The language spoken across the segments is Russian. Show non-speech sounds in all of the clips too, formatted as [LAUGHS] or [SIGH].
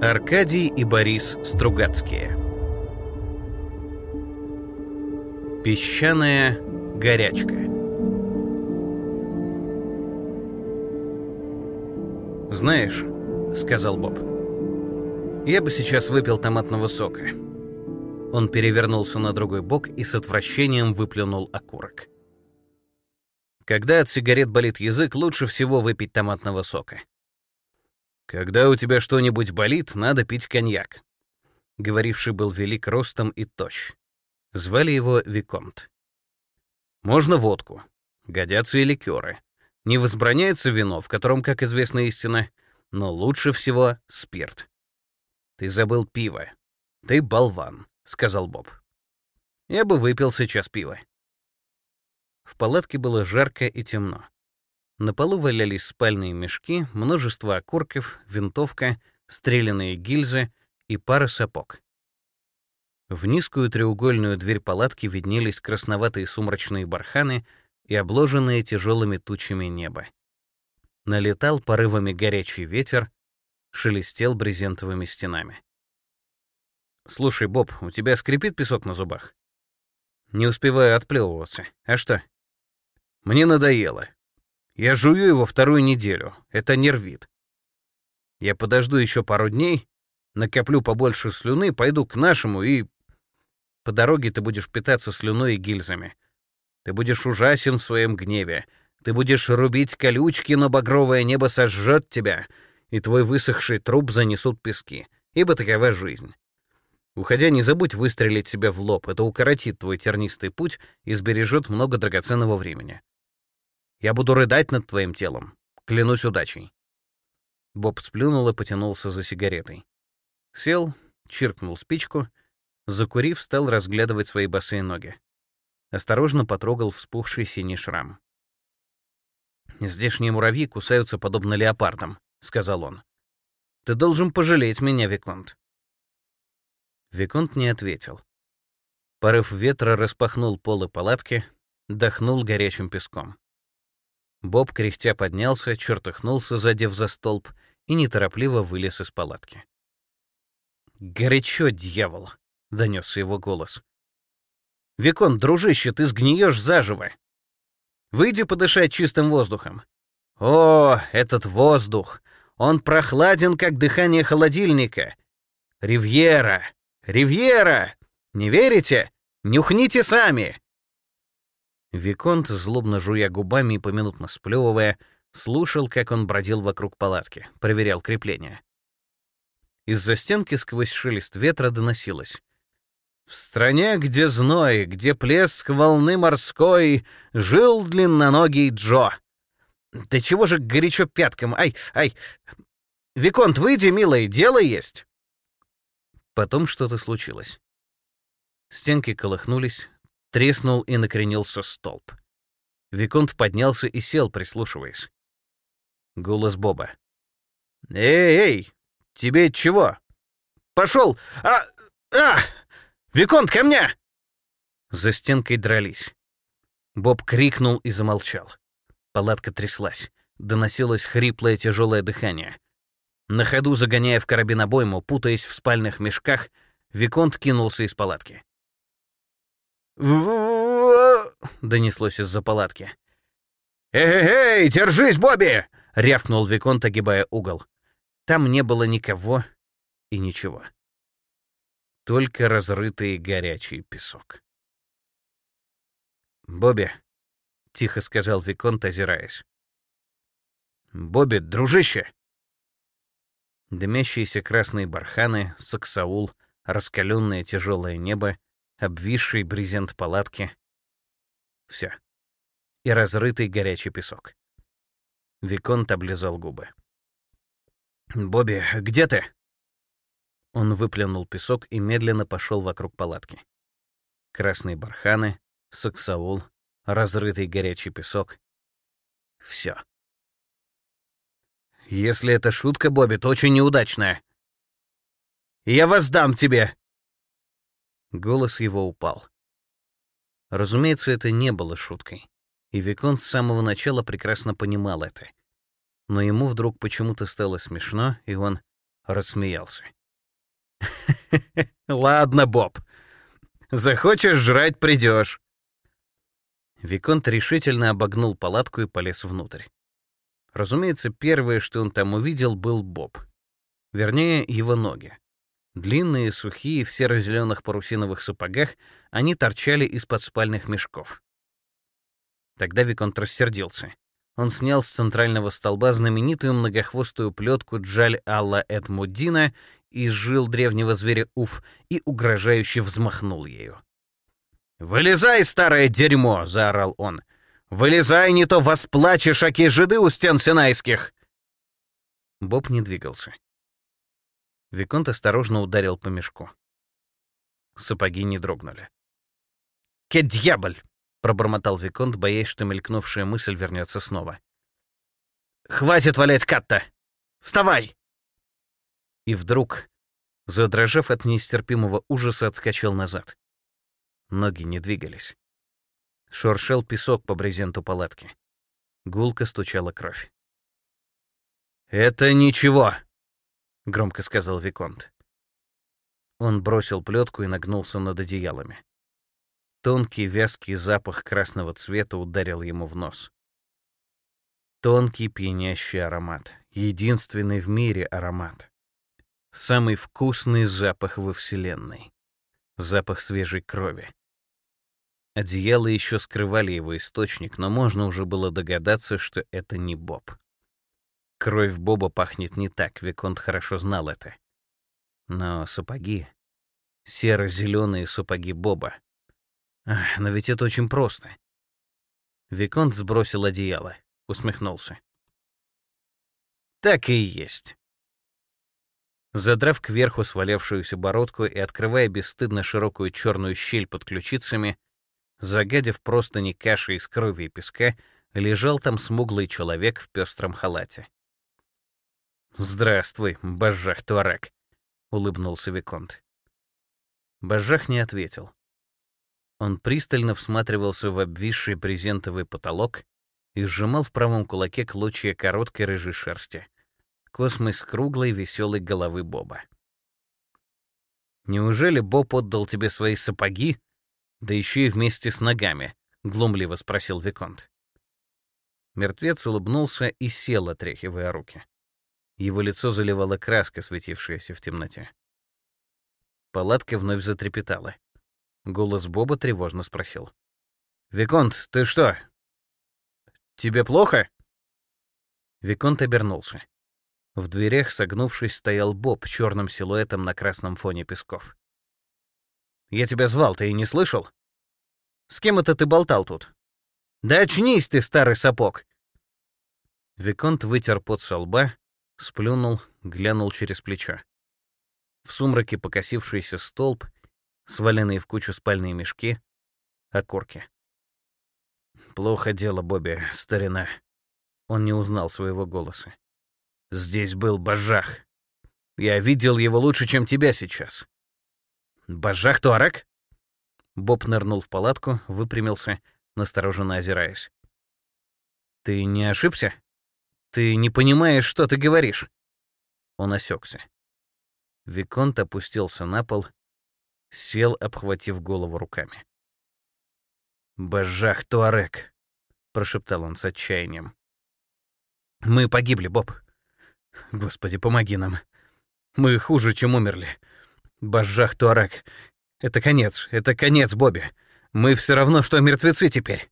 Аркадий и Борис Стругацкие Песчаная горячка «Знаешь», — сказал Боб, — «я бы сейчас выпил томатного сока». Он перевернулся на другой бок и с отвращением выплюнул окурок. Когда от сигарет болит язык, лучше всего выпить томатного сока. Когда у тебя что-нибудь болит, надо пить коньяк. Говоривший был велик ростом и тощ. Звали его Виконт. Можно водку. Годятся и ликеры. Не возбраняется вино, в котором, как известна истина, но лучше всего спирт. Ты забыл пиво. Ты болван, сказал Боб. Я бы выпил сейчас пиво. В палатке было жарко и темно. На полу валялись спальные мешки, множество окурков, винтовка, стрелянные гильзы и пара сапог. В низкую треугольную дверь палатки виднелись красноватые сумрачные барханы и обложенные тяжелыми тучами небо. Налетал порывами горячий ветер, шелестел брезентовыми стенами. «Слушай, Боб, у тебя скрипит песок на зубах?» «Не успеваю отплевываться. А что?» «Мне надоело. Я жую его вторую неделю. Это нервит. Я подожду еще пару дней, накоплю побольше слюны, пойду к нашему и... По дороге ты будешь питаться слюной и гильзами. Ты будешь ужасен в своем гневе. Ты будешь рубить колючки, но багровое небо сожжет тебя, и твой высохший труп занесут пески, ибо такова жизнь. Уходя, не забудь выстрелить себе в лоб. Это укоротит твой тернистый путь и сбережет много драгоценного времени. Я буду рыдать над твоим телом. Клянусь удачей. Боб сплюнул и потянулся за сигаретой. Сел, чиркнул спичку, закурив, стал разглядывать свои босые ноги. Осторожно потрогал вспухший синий шрам. «Здешние муравьи кусаются подобно леопардам», — сказал он. «Ты должен пожалеть меня, Виконт». Виконт не ответил. Порыв ветра распахнул полы палатки, дохнул горячим песком. Боб кряхтя поднялся, чертыхнулся, задев за столб, и неторопливо вылез из палатки. «Горячо, дьявол!» — донесся его голос. «Викон, дружище, ты сгниешь заживо! Выйди подышать чистым воздухом. О, этот воздух! Он прохладен, как дыхание холодильника! Ривьера! Ривьера! Не верите? Нюхните сами!» Виконт, злобно жуя губами и поминутно сплевывая, слушал, как он бродил вокруг палатки, проверял крепление. Из-за стенки сквозь шелест ветра доносилось. «В стране, где зной, где плеск волны морской, жил длинноногий Джо». «Да чего же горячо пяткам? Ай, ай! Виконт, выйди, милый, дело есть!» Потом что-то случилось. Стенки колыхнулись, Треснул и накренился столб. Виконт поднялся и сел, прислушиваясь. Голос Боба. «Эй, эй, тебе чего? Пошел! А, а! Виконт, ко мне!» За стенкой дрались. Боб крикнул и замолчал. Палатка тряслась. Доносилось хриплое тяжелое дыхание. На ходу, загоняя в карабин обойму, путаясь в спальных мешках, Виконт кинулся из палатки донеслось из-за палатки. «Эй-эй, держись, Бобби!» — рявкнул Виконт, огибая угол. Там не было никого и ничего. Только разрытый горячий песок. «Бобби», — тихо сказал Виконт, озираясь. «Бобби, дружище!» Дымящиеся красные барханы, саксаул, раскаленное тяжелое небо, обвисший брезент палатки. Все. И разрытый горячий песок. Виконт облизал губы. «Бобби, где ты?» Он выплюнул песок и медленно пошел вокруг палатки. Красные барханы, саксаул, разрытый горячий песок. Все. «Если это шутка, Бобби, то очень неудачная. Я воздам тебе!» Голос его упал. Разумеется, это не было шуткой, и Виконт с самого начала прекрасно понимал это. Но ему вдруг почему-то стало смешно, и он рассмеялся. [LAUGHS] «Ладно, Боб. Захочешь жрать — придешь». Виконт решительно обогнул палатку и полез внутрь. Разумеется, первое, что он там увидел, был Боб. Вернее, его ноги. Длинные, сухие, в серо-зеленых парусиновых сапогах, они торчали из-под спальных мешков. Тогда Виконт рассердился. Он снял с центрального столба знаменитую многохвостую плетку Джаль Алла Эдмуддина из жил древнего зверя Уф и угрожающе взмахнул ею. «Вылезай, старое дерьмо!» — заорал он. «Вылезай, не то восплачешь, аки жиды у стен синайских!» Боб не двигался. Виконт осторожно ударил по мешку. Сапоги не дрогнули. «Ке дьяволь!» — пробормотал Виконт, боясь, что мелькнувшая мысль вернется снова. «Хватит валять Катта! Вставай!» И вдруг, задрожав от нестерпимого ужаса, отскочил назад. Ноги не двигались. Шуршел песок по брезенту палатки. Гулко стучала кровь. «Это ничего!» — громко сказал Виконт. Он бросил плетку и нагнулся над одеялами. Тонкий вязкий запах красного цвета ударил ему в нос. Тонкий пьянящий аромат. Единственный в мире аромат. Самый вкусный запах во Вселенной. Запах свежей крови. Одеяла еще скрывали его источник, но можно уже было догадаться, что это не Боб. Кровь Боба пахнет не так, Виконт хорошо знал это. Но сапоги... Серо-зеленые сапоги Боба. Ах, но ведь это очень просто. Виконт сбросил одеяло, усмехнулся. Так и есть. Задрав кверху свалявшуюся бородку и открывая бесстыдно широкую черную щель под ключицами, загадив просто не каши из крови и песка, лежал там смуглый человек в пестром халате. «Здравствуй, Бажах Туарек», — улыбнулся Виконт. Бажах не ответил. Он пристально всматривался в обвисший брезентовый потолок и сжимал в правом кулаке клочья короткой рыжей шерсти. Космос круглой веселой головы Боба. «Неужели Боб отдал тебе свои сапоги, да еще и вместе с ногами?» — глумливо спросил Виконт. Мертвец улыбнулся и сел, отряхивая руки. Его лицо заливала краска, светившаяся в темноте. Палатка вновь затрепетала. Голос Боба тревожно спросил. «Виконт, ты что? Тебе плохо?» Виконт обернулся. В дверях, согнувшись, стоял Боб черным силуэтом на красном фоне песков. «Я тебя звал, ты и не слышал? С кем это ты болтал тут? Да очнись ты, старый сапог!» Виконт вытер пот со лба, сплюнул, глянул через плечо. В сумраке покосившийся столб, сваленные в кучу спальные мешки, окурки. Плохо дело, Бобби, старина. Он не узнал своего голоса. Здесь был Бажах. Я видел его лучше, чем тебя сейчас. Бажах Туарек? Боб нырнул в палатку, выпрямился, настороженно озираясь. Ты не ошибся? Ты не понимаешь, что ты говоришь. Он осекся. Виконт опустился на пол, сел, обхватив голову руками. «Бажах Туарек!» — прошептал он с отчаянием. «Мы погибли, Боб. Господи, помоги нам. Мы хуже, чем умерли. Бажах Туарек. Это конец, это конец, Бобби. Мы все равно, что мертвецы теперь».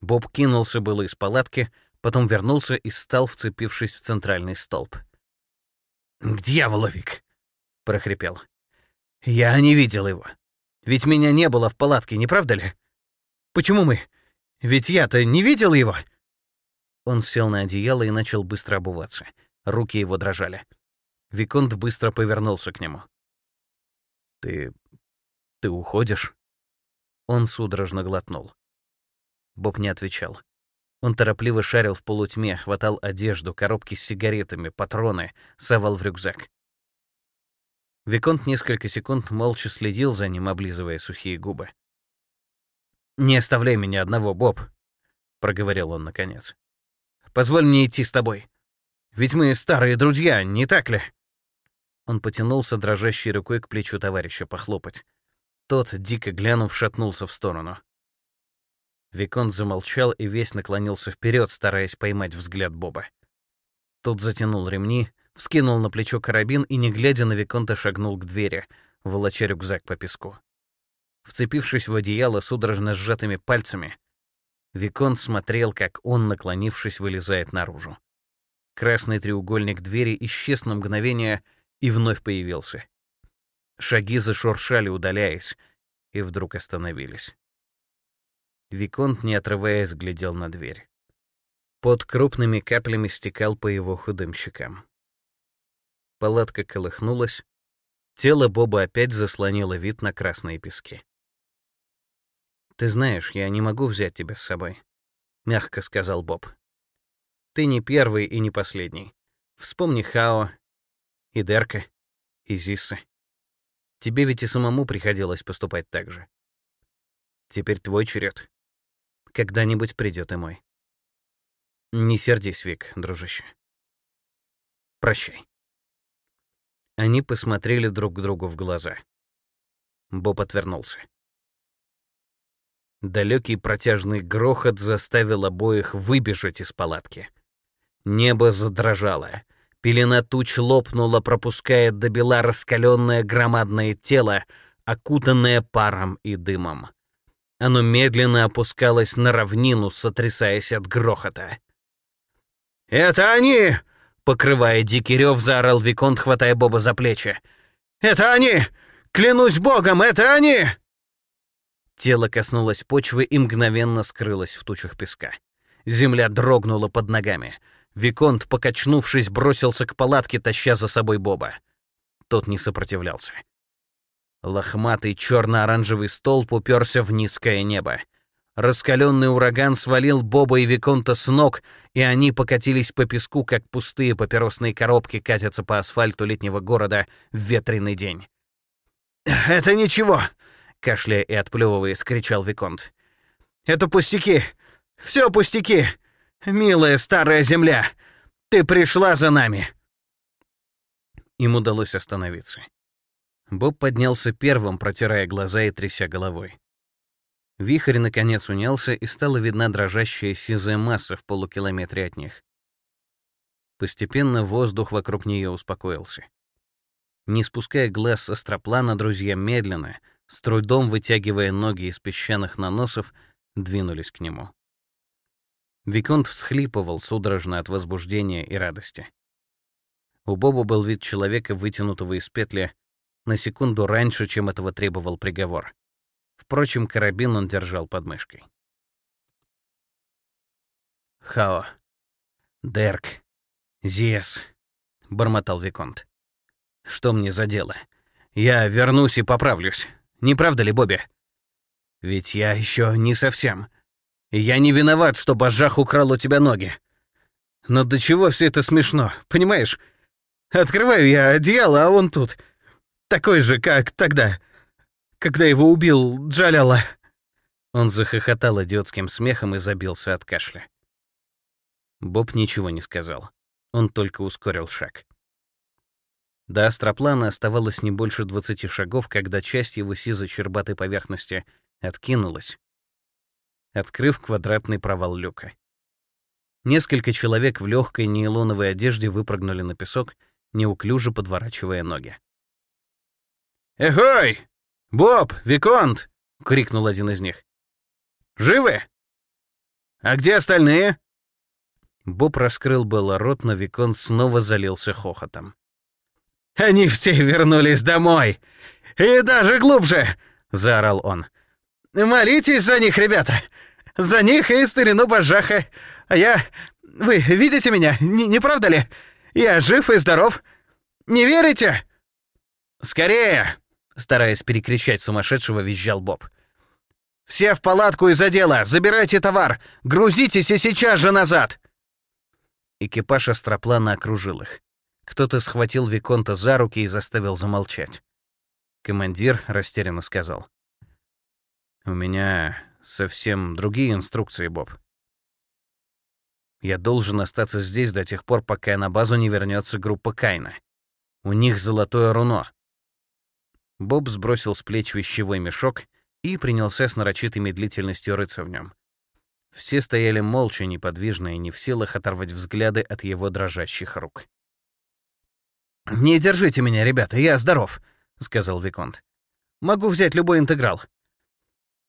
Боб кинулся было из палатки, — потом вернулся и стал, вцепившись в центральный столб. «К дьяволу, Вик!» — прохрипел. «Я не видел его. Ведь меня не было в палатке, не правда ли? Почему мы? Ведь я-то не видел его!» Он сел на одеяло и начал быстро обуваться. Руки его дрожали. Виконт быстро повернулся к нему. «Ты... ты уходишь?» Он судорожно глотнул. Боб не отвечал. Он торопливо шарил в полутьме, хватал одежду, коробки с сигаретами, патроны, совал в рюкзак. Виконт несколько секунд молча следил за ним, облизывая сухие губы. «Не оставляй меня одного, Боб», — проговорил он наконец. «Позволь мне идти с тобой. Ведь мы старые друзья, не так ли?» Он потянулся дрожащей рукой к плечу товарища похлопать. Тот, дико глянув, шатнулся в сторону. Виконт замолчал и весь наклонился вперед, стараясь поймать взгляд Боба. Тот затянул ремни, вскинул на плечо карабин и, не глядя на Виконта, шагнул к двери, волоча рюкзак по песку. Вцепившись в одеяло судорожно сжатыми пальцами, Виконт смотрел, как он, наклонившись, вылезает наружу. Красный треугольник двери исчез на мгновение и вновь появился. Шаги зашуршали, удаляясь, и вдруг остановились. Виконт, не отрываясь, глядел на дверь. Под крупными каплями стекал по его худым щекам. Палатка колыхнулась. Тело Боба опять заслонило вид на красные пески. «Ты знаешь, я не могу взять тебя с собой», — мягко сказал Боб. «Ты не первый и не последний. Вспомни Хао, и Дерка, и Зисса. Тебе ведь и самому приходилось поступать так же. Теперь твой черед. Когда-нибудь придет и мой. Не сердись, Вик, дружище. Прощай. Они посмотрели друг другу в глаза. Боб отвернулся. Далекий протяжный грохот заставил обоих выбежать из палатки. Небо задрожало. Пелена туч лопнула, пропуская до бела раскаленное громадное тело, окутанное паром и дымом. Оно медленно опускалось на равнину, сотрясаясь от грохота. «Это они!» — покрывая дикий рев, заорал Виконт, хватая Боба за плечи. «Это они! Клянусь богом, это они!» Тело коснулось почвы и мгновенно скрылось в тучах песка. Земля дрогнула под ногами. Виконт, покачнувшись, бросился к палатке, таща за собой Боба. Тот не сопротивлялся. Лохматый черно-оранжевый столб уперся в низкое небо. Раскаленный ураган свалил Боба и Виконта с ног, и они покатились по песку, как пустые папиросные коробки катятся по асфальту летнего города в ветреный день. «Это ничего!» — кашляя и отплевывая, скричал Виконт. «Это пустяки! Все пустяки! Милая старая земля, ты пришла за нами!» Им удалось остановиться. Боб поднялся первым, протирая глаза и тряся головой. Вихрь наконец унялся, и стала видна дрожащая сизая масса в полукилометре от них. Постепенно воздух вокруг нее успокоился. Не спуская глаз с астроплана, друзья медленно, с трудом вытягивая ноги из песчаных наносов, двинулись к нему. Виконт всхлипывал судорожно от возбуждения и радости. У Боба был вид человека, вытянутого из петли на секунду раньше, чем этого требовал приговор. Впрочем, карабин он держал под мышкой. «Хао, Дерк, Зиес», — бормотал Виконт. «Что мне за дело? Я вернусь и поправлюсь. Не правда ли, Бобби? Ведь я еще не совсем. Я не виноват, что Бажах украл у тебя ноги. Но до чего все это смешно, понимаешь? Открываю я одеяло, а он тут. Такой же, как тогда, когда его убил Джаляла. Он захохотал идиотским смехом и забился от кашля. Боб ничего не сказал. Он только ускорил шаг. До астроплана оставалось не больше 20 шагов, когда часть его сизо-чербатой поверхности откинулась, открыв квадратный провал люка. Несколько человек в легкой нейлоновой одежде выпрыгнули на песок, неуклюже подворачивая ноги. «Эхой! Боб! Виконт!» — крикнул один из них. «Живы? А где остальные?» Боб раскрыл было рот, но Виконт снова залился хохотом. «Они все вернулись домой! И даже глубже!» — заорал он. «Молитесь за них, ребята! За них и старину Бажаха! А я... Вы видите меня, не, не правда ли? Я жив и здоров! Не верите?» «Скорее!» — стараясь перекричать сумасшедшего, визжал Боб. «Все в палатку из-за дела! Забирайте товар! Грузитесь и сейчас же назад!» Экипаж астроплана окружил их. Кто-то схватил Виконта за руки и заставил замолчать. Командир растерянно сказал. «У меня совсем другие инструкции, Боб. Я должен остаться здесь до тех пор, пока на базу не вернется группа Кайна. У них золотое руно. Боб сбросил с плеч вещевой мешок и принялся с нарочитой медлительностью рыться в нем. Все стояли молча, неподвижно и не в силах оторвать взгляды от его дрожащих рук. «Не держите меня, ребята, я здоров», — сказал Виконт. «Могу взять любой интеграл.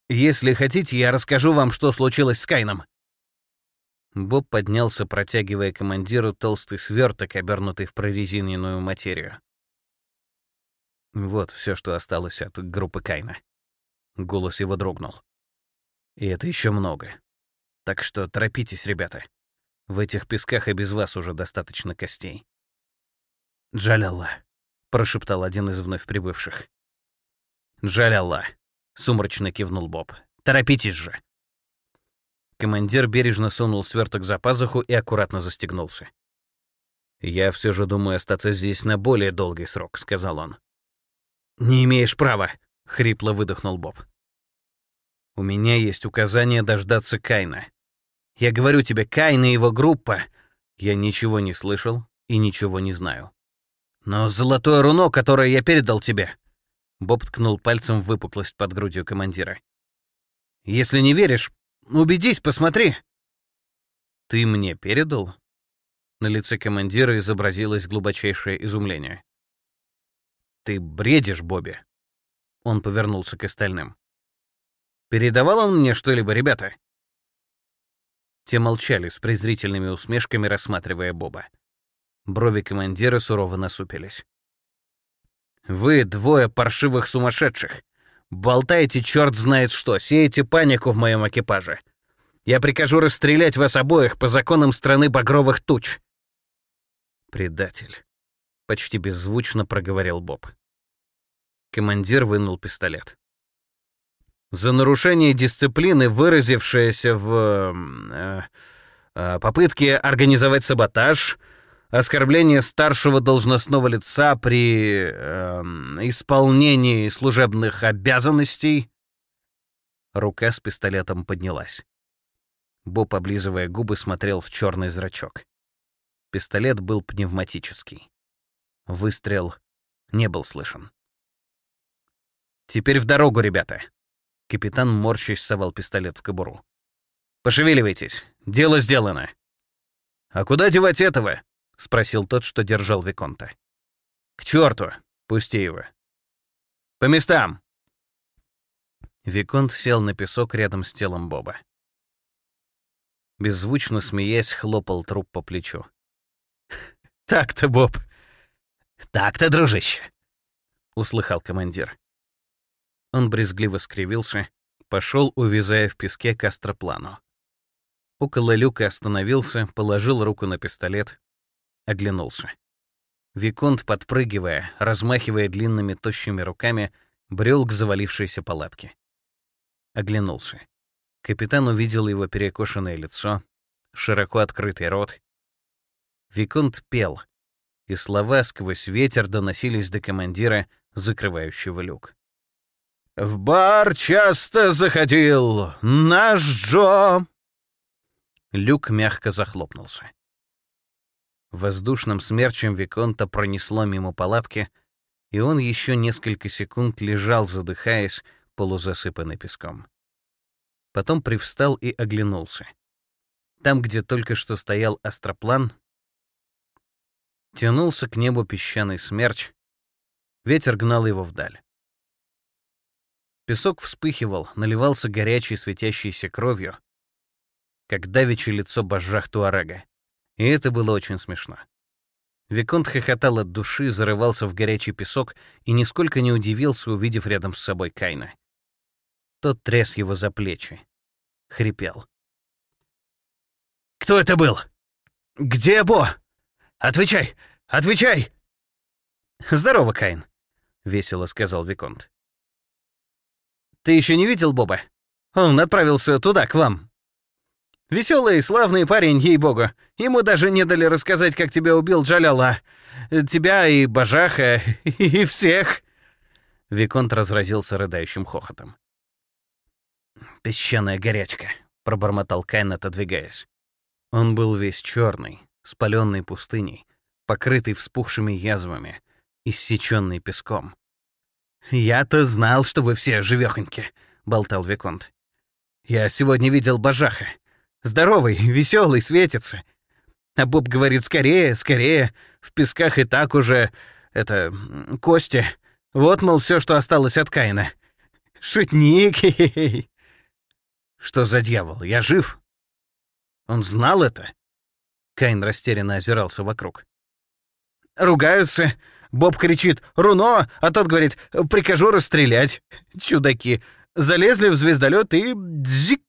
Если хотите, я расскажу вам, что случилось с Кайном». Боб поднялся, протягивая командиру толстый сверток, обернутый в прорезиненную материю. Вот все, что осталось от группы Кайна. Голос его дрогнул. И это еще много. Так что торопитесь, ребята. В этих песках и без вас уже достаточно костей. «Джалялла», — прошептал один из вновь прибывших. «Джалялла», — сумрачно кивнул Боб. «Торопитесь же!» Командир бережно сунул сверток за пазуху и аккуратно застегнулся. «Я все же думаю остаться здесь на более долгий срок», — сказал он. «Не имеешь права», — хрипло выдохнул Боб. «У меня есть указание дождаться Кайна. Я говорю тебе, Кайн и его группа. Я ничего не слышал и ничего не знаю. Но золотое руно, которое я передал тебе...» Боб ткнул пальцем в выпуклость под грудью командира. «Если не веришь, убедись, посмотри!» «Ты мне передал?» На лице командира изобразилось глубочайшее изумление. «Ты бредишь, Бобби!» Он повернулся к остальным. «Передавал он мне что-либо, ребята?» Те молчали с презрительными усмешками, рассматривая Боба. Брови командира сурово насупились. «Вы двое паршивых сумасшедших. Болтаете черт знает что, сеете панику в моем экипаже. Я прикажу расстрелять вас обоих по законам страны багровых туч». «Предатель», — почти беззвучно проговорил Боб. Командир вынул пистолет за нарушение дисциплины, выразившееся в э, э, попытке организовать саботаж, оскорбление старшего должностного лица при э, исполнении служебных обязанностей. Рука с пистолетом поднялась. Боб, облизывая губы, смотрел в черный зрачок. Пистолет был пневматический. Выстрел не был слышен. «Теперь в дорогу, ребята!» Капитан морщись совал пистолет в кобуру. «Пошевеливайтесь, дело сделано!» «А куда девать этого?» — спросил тот, что держал Виконта. «К черту! Пусти его!» «По местам!» Виконт сел на песок рядом с телом Боба. Беззвучно смеясь, хлопал труп по плечу. [LAUGHS] «Так-то, Боб! Так-то, дружище!» — услыхал командир. Он брезгливо скривился, пошел, увязая в песке к астроплану. Около люка остановился, положил руку на пистолет, оглянулся. Виконт, подпрыгивая, размахивая длинными тощими руками, брел к завалившейся палатке. Оглянулся. Капитан увидел его перекошенное лицо, широко открытый рот. Виконт пел, и слова сквозь ветер доносились до командира, закрывающего люк. В бар часто заходил наш Джо. Люк мягко захлопнулся. Воздушным смерчем Виконта пронесло мимо палатки, и он еще несколько секунд лежал, задыхаясь, полузасыпанный песком. Потом привстал и оглянулся. Там, где только что стоял астроплан, тянулся к небу песчаный смерч, ветер гнал его вдаль. Песок вспыхивал, наливался горячей светящейся кровью, как давичье лицо божжах Туарега. И это было очень смешно. Виконт хохотал от души, зарывался в горячий песок и нисколько не удивился, увидев рядом с собой Кайна. Тот тряс его за плечи. Хрипел. «Кто это был? Где Бо? Отвечай! Отвечай!» «Здорово, Кайн», — весело сказал Виконт. Ты еще не видел Боба? Он отправился туда, к вам. Веселый, славный парень, ей-богу. Ему даже не дали рассказать, как тебя убил Джаляла. Тебя и Бажаха, [LAUGHS] и всех. Виконт разразился рыдающим хохотом. «Песчаная горячка», — пробормотал Кайн, отодвигаясь. Он был весь черный, спаленный пустыней, покрытый вспухшими язвами, иссеченный песком. «Я-то знал, что вы все живехоньки», — болтал Виконт. «Я сегодня видел Бажаха. Здоровый, веселый, светится. А Боб говорит, скорее, скорее, в песках и так уже, это, кости. Вот, мол, все, что осталось от Каина. Шутник. [LAUGHS] Что за дьявол, я жив? Он знал это? Каин растерянно озирался вокруг. Ругаются. Боб кричит «Руно!», а тот говорит «Прикажу расстрелять». Чудаки. Залезли в звездолет и... Дзик!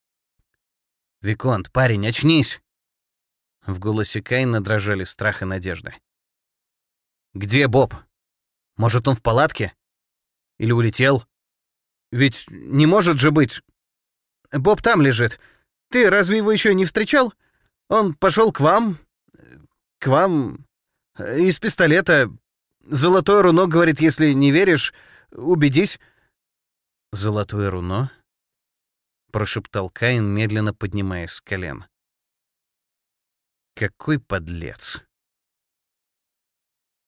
«Виконт, парень, очнись!» В голосе Кайна дрожали страх и надежда. «Где Боб? Может, он в палатке? Или улетел? Ведь не может же быть...» «Боб там лежит. Ты разве его еще не встречал? Он пошел к вам... к вам... из пистолета. Золотое руно, говорит, если не веришь, убедись». «Золотое руно?» — прошептал Каин, медленно поднимаясь с колен. Какой подлец.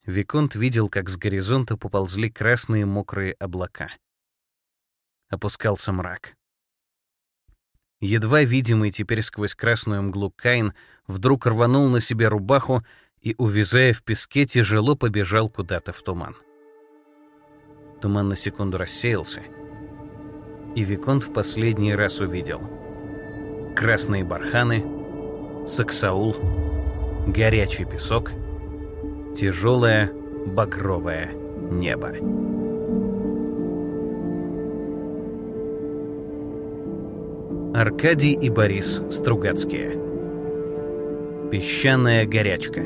Виконт видел, как с горизонта поползли красные мокрые облака. Опускался мрак. Едва видимый теперь сквозь красную мглу Кайн вдруг рванул на себе рубаху и, увязая в песке, тяжело побежал куда-то в туман. Туман на секунду рассеялся, и Виконт в последний раз увидел красные барханы, саксаул — горячий песок, тяжелое багровое небо. Аркадий и Борис Стругацкие. Песчаная горячка.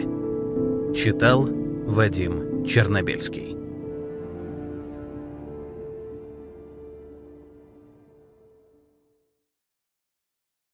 Читал Вадим Чернобельский.